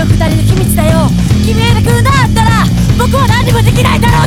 よ二人の秘密だよ。君がいなくなったら僕は何もできないだろ